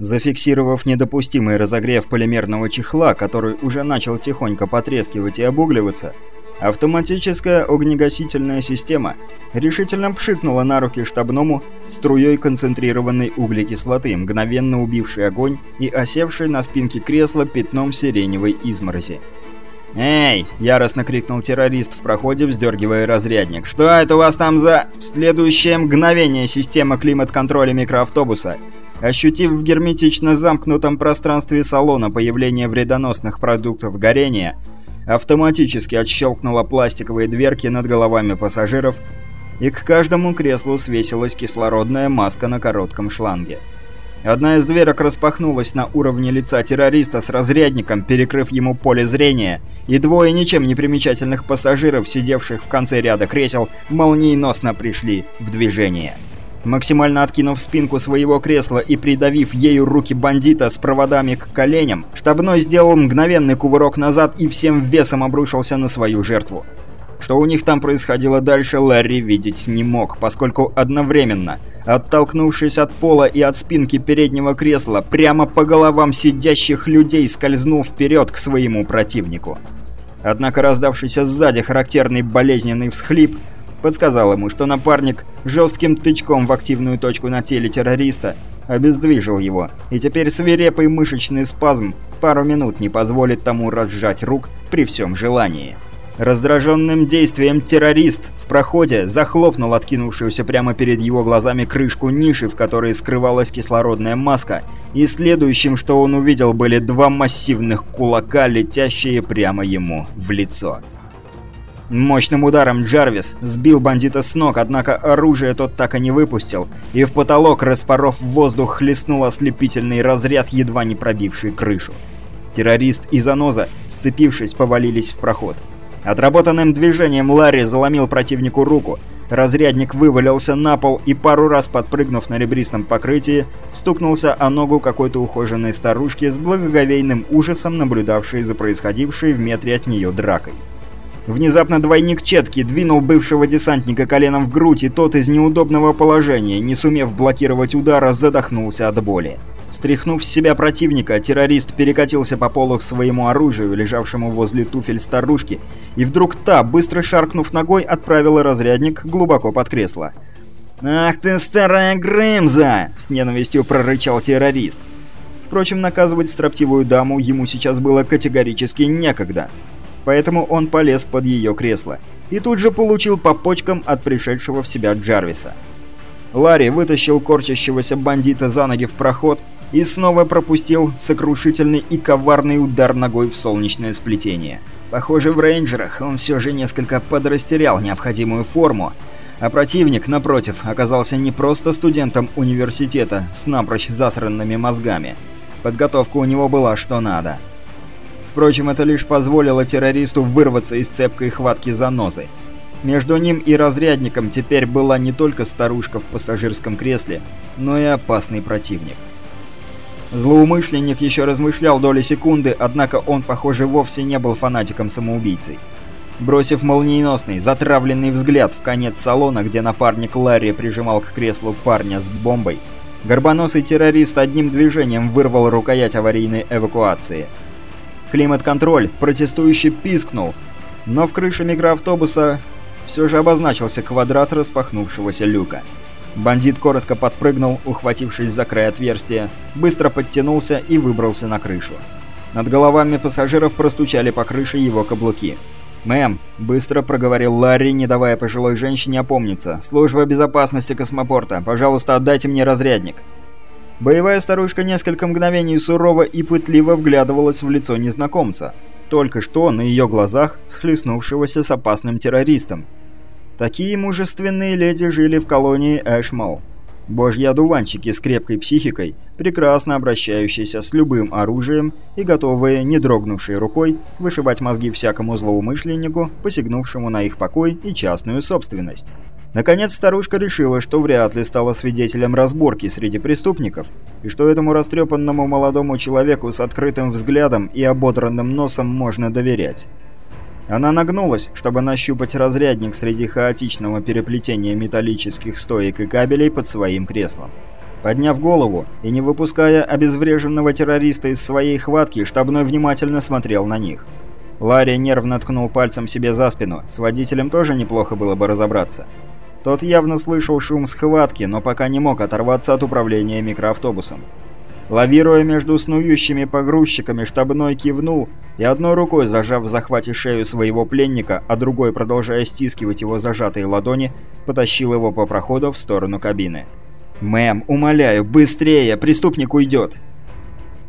Зафиксировав недопустимый разогрев полимерного чехла, который уже начал тихонько потрескивать и обугливаться, автоматическая огнегасительная система решительно пшикнула на руки штабному струей концентрированной углекислоты, мгновенно убившей огонь и осевшей на спинке кресла пятном сиреневой изморози. «Эй!» – яростно крикнул террорист в проходе, вздергивая разрядник. «Что это у вас там за...» В следующее мгновение система климат-контроля микроавтобуса Ощутив в герметично замкнутом пространстве салона появление вредоносных продуктов горения, автоматически отщелкнула пластиковые дверки над головами пассажиров, и к каждому креслу свесилась кислородная маска на коротком шланге. Одна из дверок распахнулась на уровне лица террориста с разрядником, перекрыв ему поле зрения, и двое ничем не примечательных пассажиров, сидевших в конце ряда кресел, молниеносно пришли в движение. Максимально откинув спинку своего кресла и придавив ею руки бандита с проводами к коленям, штабной сделал мгновенный кувырок назад и всем весом обрушился на свою жертву. Что у них там происходило дальше, Ларри видеть не мог, поскольку одновременно, оттолкнувшись от пола и от спинки переднего кресла, прямо по головам сидящих людей скользнул вперед к своему противнику. Однако раздавшийся сзади характерный болезненный всхлип подсказал ему, что напарник жестким тычком в активную точку на теле террориста обездвижил его, и теперь свирепый мышечный спазм пару минут не позволит тому разжать рук при всем желании. Раздраженным действием террорист в проходе захлопнул откинувшуюся прямо перед его глазами крышку ниши, в которой скрывалась кислородная маска, и следующим, что он увидел, были два массивных кулака, летящие прямо ему в лицо. Мощным ударом Джарвис сбил бандита с ног, однако оружие тот так и не выпустил, и в потолок, распоров воздух, хлестнул ослепительный разряд, едва не пробивший крышу. Террорист и Заноза, сцепившись, повалились в проход. Отработанным движением Ларри заломил противнику руку, разрядник вывалился на пол и пару раз подпрыгнув на ребристом покрытии, стукнулся о ногу какой-то ухоженной старушки с благоговейным ужасом, наблюдавшей за происходившей в метре от нее дракой. Внезапно двойник Четки двинул бывшего десантника коленом в грудь, и тот из неудобного положения, не сумев блокировать удара, задохнулся от боли. Стряхнув с себя противника, террорист перекатился по полу к своему оружию, лежавшему возле туфель старушки, и вдруг та, быстро шаркнув ногой, отправила разрядник глубоко под кресло. «Ах ты, старая Грымза!» — с ненавистью прорычал террорист. Впрочем, наказывать строптивую даму ему сейчас было категорически некогда поэтому он полез под ее кресло и тут же получил по почкам от пришедшего в себя Джарвиса. Ларри вытащил корчащегося бандита за ноги в проход и снова пропустил сокрушительный и коварный удар ногой в солнечное сплетение. Похоже, в рейнджерах он все же несколько подрастерял необходимую форму, а противник, напротив, оказался не просто студентом университета с напрочь засранными мозгами. Подготовка у него была что надо – Впрочем, это лишь позволило террористу вырваться из цепкой хватки занозы. Между ним и разрядником теперь была не только старушка в пассажирском кресле, но и опасный противник. Злоумышленник еще размышлял доли секунды, однако он, похоже, вовсе не был фанатиком-самоубийцей. Бросив молниеносный, затравленный взгляд в конец салона, где напарник Ларри прижимал к креслу парня с бомбой, горбоносый террорист одним движением вырвал рукоять аварийной эвакуации – Климат-контроль протестующе пискнул, но в крыше микроавтобуса все же обозначился квадрат распахнувшегося люка. Бандит коротко подпрыгнул, ухватившись за край отверстия, быстро подтянулся и выбрался на крышу. Над головами пассажиров простучали по крыше его каблуки. «Мэм», — быстро проговорил Ларри, не давая пожилой женщине опомниться, «служба безопасности космопорта, пожалуйста, отдайте мне разрядник». Боевая старушка несколько мгновений сурово и пытливо вглядывалась в лицо незнакомца, только что на ее глазах схлестнувшегося с опасным террористом. Такие мужественные леди жили в колонии Эшмал. Божьи одуванчики с крепкой психикой, прекрасно обращающиеся с любым оружием и готовые, не дрогнувшей рукой, вышибать мозги всякому злоумышленнику, посягнувшему на их покой и частную собственность. Наконец старушка решила, что вряд ли стала свидетелем разборки среди преступников, и что этому растрепанному молодому человеку с открытым взглядом и ободранным носом можно доверять. Она нагнулась, чтобы нащупать разрядник среди хаотичного переплетения металлических стоек и кабелей под своим креслом. Подняв голову и не выпуская обезвреженного террориста из своей хватки, штабной внимательно смотрел на них. Ларри нервно ткнул пальцем себе за спину. С водителем тоже неплохо было бы разобраться. Тот явно слышал шум схватки, но пока не мог оторваться от управления микроавтобусом. Лавируя между снующими погрузчиками, штабной кивнул и одной рукой, зажав в захвате шею своего пленника, а другой, продолжая стискивать его зажатые ладони, потащил его по проходу в сторону кабины. «Мэм, умоляю, быстрее! Преступник уйдет!»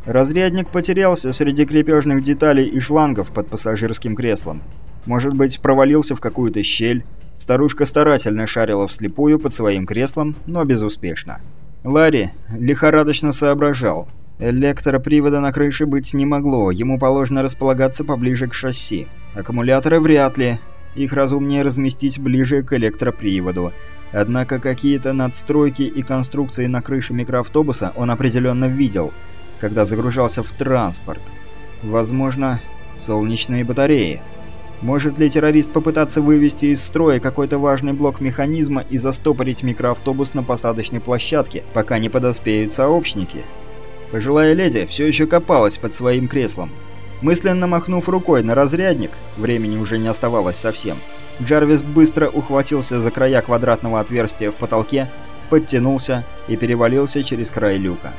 Разрядник потерялся среди крепежных деталей и шлангов под пассажирским креслом. Может быть, провалился в какую-то щель. Старушка старательно шарила вслепую под своим креслом, но безуспешно. Ларри лихорадочно соображал. Электропривода на крыше быть не могло, ему положено располагаться поближе к шасси. Аккумуляторы вряд ли, их разумнее разместить ближе к электроприводу. Однако какие-то надстройки и конструкции на крыше микроавтобуса он определенно видел, когда загружался в транспорт. Возможно, солнечные батареи. Может ли террорист попытаться вывести из строя какой-то важный блок механизма и застопорить микроавтобус на посадочной площадке, пока не подоспеют сообщники? Пожилая леди все еще копалась под своим креслом. Мысленно махнув рукой на разрядник, времени уже не оставалось совсем, Джарвис быстро ухватился за края квадратного отверстия в потолке, подтянулся и перевалился через край люка.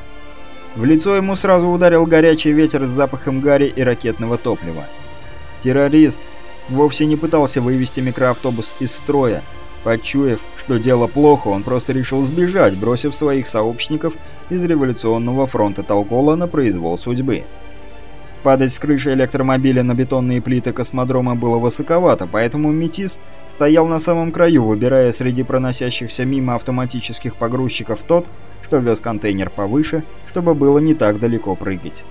В лицо ему сразу ударил горячий ветер с запахом гари и ракетного топлива. Террорист вовсе не пытался вывести микроавтобус из строя. Почуяв, что дело плохо, он просто решил сбежать, бросив своих сообщников из революционного фронта Толкола на произвол судьбы. Падать с крыши электромобиля на бетонные плиты космодрома было высоковато, поэтому Метис стоял на самом краю, выбирая среди проносящихся мимо автоматических погрузчиков тот, что вез контейнер повыше, чтобы было не так далеко прыгать.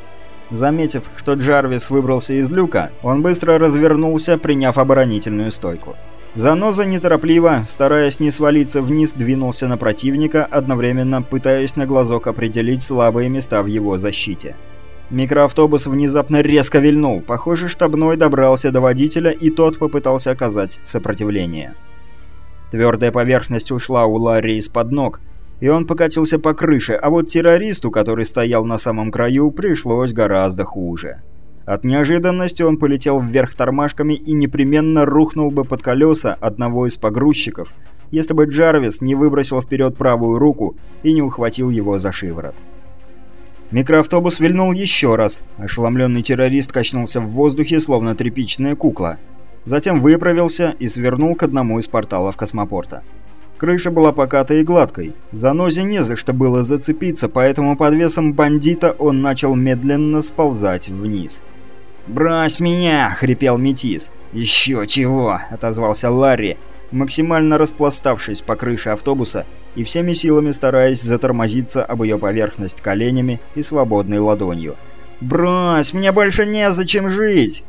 Заметив, что Джарвис выбрался из люка, он быстро развернулся, приняв оборонительную стойку. Заноза неторопливо, стараясь не свалиться вниз, двинулся на противника, одновременно пытаясь на глазок определить слабые места в его защите. Микроавтобус внезапно резко вильнул. Похоже, штабной добрался до водителя, и тот попытался оказать сопротивление. Твердая поверхность ушла у Ларри из-под ног, и он покатился по крыше, а вот террористу, который стоял на самом краю, пришлось гораздо хуже. От неожиданности он полетел вверх тормашками и непременно рухнул бы под колеса одного из погрузчиков, если бы Джарвис не выбросил вперед правую руку и не ухватил его за шиворот. Микроавтобус вильнул еще раз. Ошеломленный террорист качнулся в воздухе, словно тряпичная кукла. Затем выправился и свернул к одному из порталов космопорта. Крыша была покатой и гладкой. Занозе не за что было зацепиться, поэтому под весом бандита он начал медленно сползать вниз. «Брось меня!» — хрипел Метис. «Еще чего!» — отозвался Ларри, максимально распластавшись по крыше автобуса и всеми силами стараясь затормозиться об ее поверхность коленями и свободной ладонью. «Брось! Мне больше незачем жить!»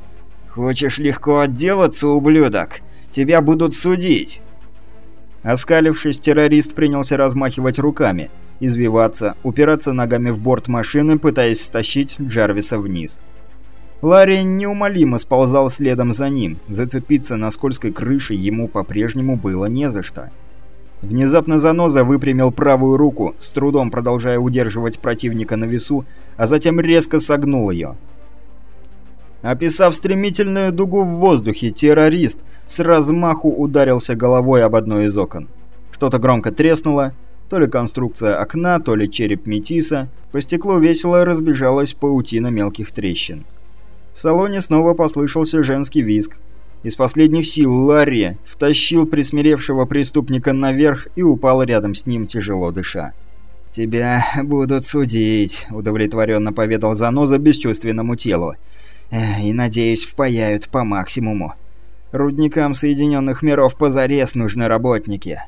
«Хочешь легко отделаться, ублюдок? Тебя будут судить!» Оскалившись, террорист принялся размахивать руками, извиваться, упираться ногами в борт машины, пытаясь стащить Джарвиса вниз. Ларри неумолимо сползал следом за ним, зацепиться на скользкой крыше ему по-прежнему было не за что. Внезапно Заноза выпрямил правую руку, с трудом продолжая удерживать противника на весу, а затем резко согнул ее. Описав стремительную дугу в воздухе, террорист с размаху ударился головой об одно из окон. Что-то громко треснуло, то ли конструкция окна, то ли череп метиса. По стеклу весело разбежалась паутина мелких трещин. В салоне снова послышался женский визг. Из последних сил Ларри втащил присмиревшего преступника наверх и упал рядом с ним, тяжело дыша. «Тебя будут судить», — удовлетворенно поведал Заноза бесчувственному телу и, надеюсь, впаяют по максимуму. Рудникам Соединенных Миров позарез нужны работники.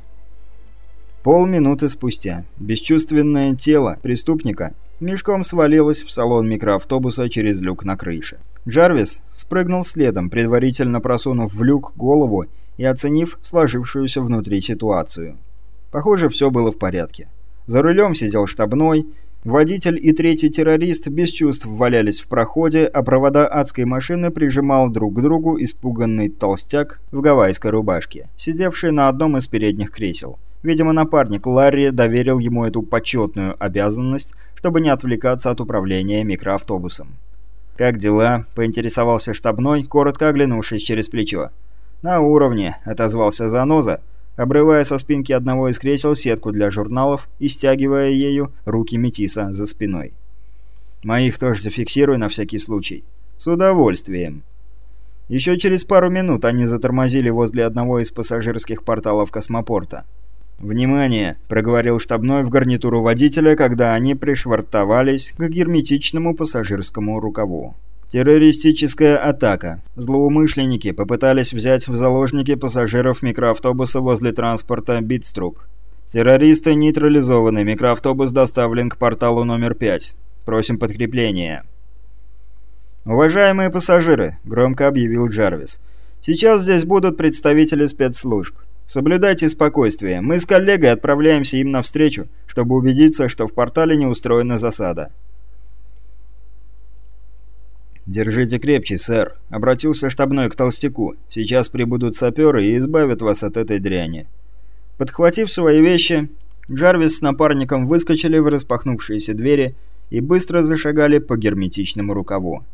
Полминуты спустя бесчувственное тело преступника мешком свалилось в салон микроавтобуса через люк на крыше. Джарвис спрыгнул следом, предварительно просунув в люк голову и оценив сложившуюся внутри ситуацию. Похоже, все было в порядке. За рулем сидел штабной, Водитель и третий террорист без чувств валялись в проходе, а провода адской машины прижимал друг к другу испуганный толстяк в гавайской рубашке, сидевший на одном из передних кресел. Видимо, напарник Ларри доверил ему эту почетную обязанность, чтобы не отвлекаться от управления микроавтобусом. «Как дела?» – поинтересовался штабной, коротко оглянувшись через плечо. «На уровне», – отозвался Заноза, обрывая со спинки одного из кресел сетку для журналов и стягивая ею руки Метиса за спиной. «Моих тоже зафиксируй на всякий случай». «С удовольствием». Еще через пару минут они затормозили возле одного из пассажирских порталов космопорта. «Внимание!» – проговорил штабной в гарнитуру водителя, когда они пришвартовались к герметичному пассажирскому рукаву. Террористическая атака. Злоумышленники попытались взять в заложники пассажиров микроавтобуса возле транспорта Битструб. Террористы нейтрализованы, микроавтобус доставлен к порталу номер 5. Просим подкрепления. «Уважаемые пассажиры», — громко объявил Джарвис, — «сейчас здесь будут представители спецслужб. Соблюдайте спокойствие. Мы с коллегой отправляемся им навстречу, чтобы убедиться, что в портале не устроена засада». «Держите крепче, сэр», — обратился штабной к толстяку. «Сейчас прибудут саперы и избавят вас от этой дряни». Подхватив свои вещи, Джарвис с напарником выскочили в распахнувшиеся двери и быстро зашагали по герметичному рукаву.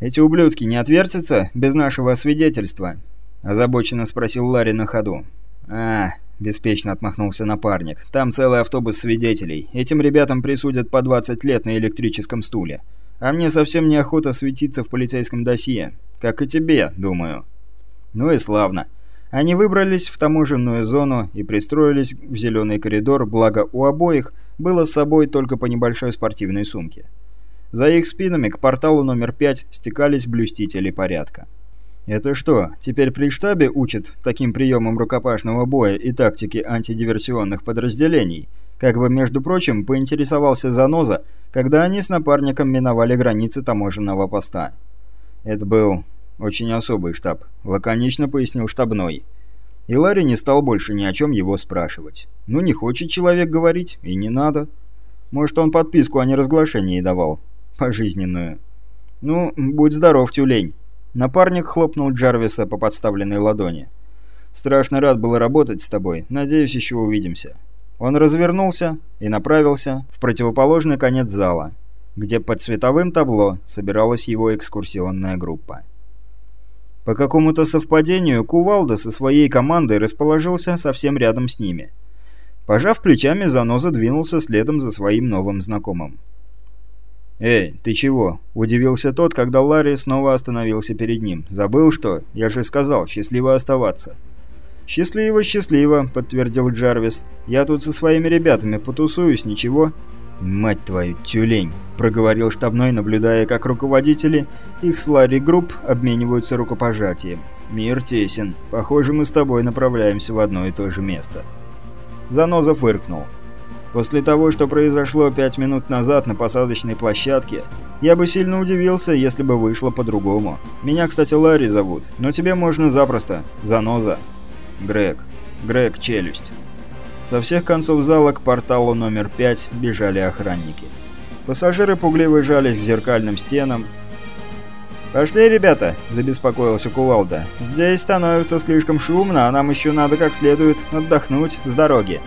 «Эти ублюдки не отвертятся без нашего свидетельства?» – озабоченно спросил Ларри на ходу. «А, — беспечно отмахнулся напарник, — там целый автобус свидетелей. Этим ребятам присудят по 20 лет на электрическом стуле. А мне совсем неохота светиться в полицейском досье. Как и тебе, думаю. Ну и славно. Они выбрались в таможенную зону и пристроились в зеленый коридор, благо у обоих было с собой только по небольшой спортивной сумке. За их спинами к порталу номер 5 стекались блюстители порядка. Это что, теперь при штабе учат таким приемам рукопашного боя и тактики антидиверсионных подразделений – как бы, между прочим, поинтересовался Заноза, когда они с напарником миновали границы таможенного поста. Это был очень особый штаб, лаконично пояснил штабной. И Ларри не стал больше ни о чем его спрашивать. Ну, не хочет человек говорить, и не надо. Может, он подписку о неразглашении давал. Пожизненную. Ну, будь здоров, тюлень. Напарник хлопнул Джарвиса по подставленной ладони. «Страшно рад был работать с тобой. Надеюсь, еще увидимся». Он развернулся и направился в противоположный конец зала, где под световым табло собиралась его экскурсионная группа. По какому-то совпадению Кувалда со своей командой расположился совсем рядом с ними. Пожав плечами, Заноза двинулся следом за своим новым знакомым. «Эй, ты чего?» – удивился тот, когда Ларри снова остановился перед ним. «Забыл что? Я же сказал, счастливо оставаться». «Счастливо, счастливо», — подтвердил Джарвис. «Я тут со своими ребятами потусуюсь, ничего». «Мать твою, тюлень!» – проговорил штабной, наблюдая, как руководители их с Ларри групп обмениваются рукопожатием. «Мир тесен. Похоже, мы с тобой направляемся в одно и то же место». Заноза фыркнул. «После того, что произошло пять минут назад на посадочной площадке, я бы сильно удивился, если бы вышло по-другому. Меня, кстати, Ларри зовут, но тебе можно запросто. Заноза». Грег. Грег, челюсть. Со всех концов зала к порталу номер 5 бежали охранники. Пассажиры пугливо жались к зеркальным стенам. «Пошли, ребята!» – забеспокоился Кувалда. «Здесь становится слишком шумно, а нам еще надо как следует отдохнуть с дороги».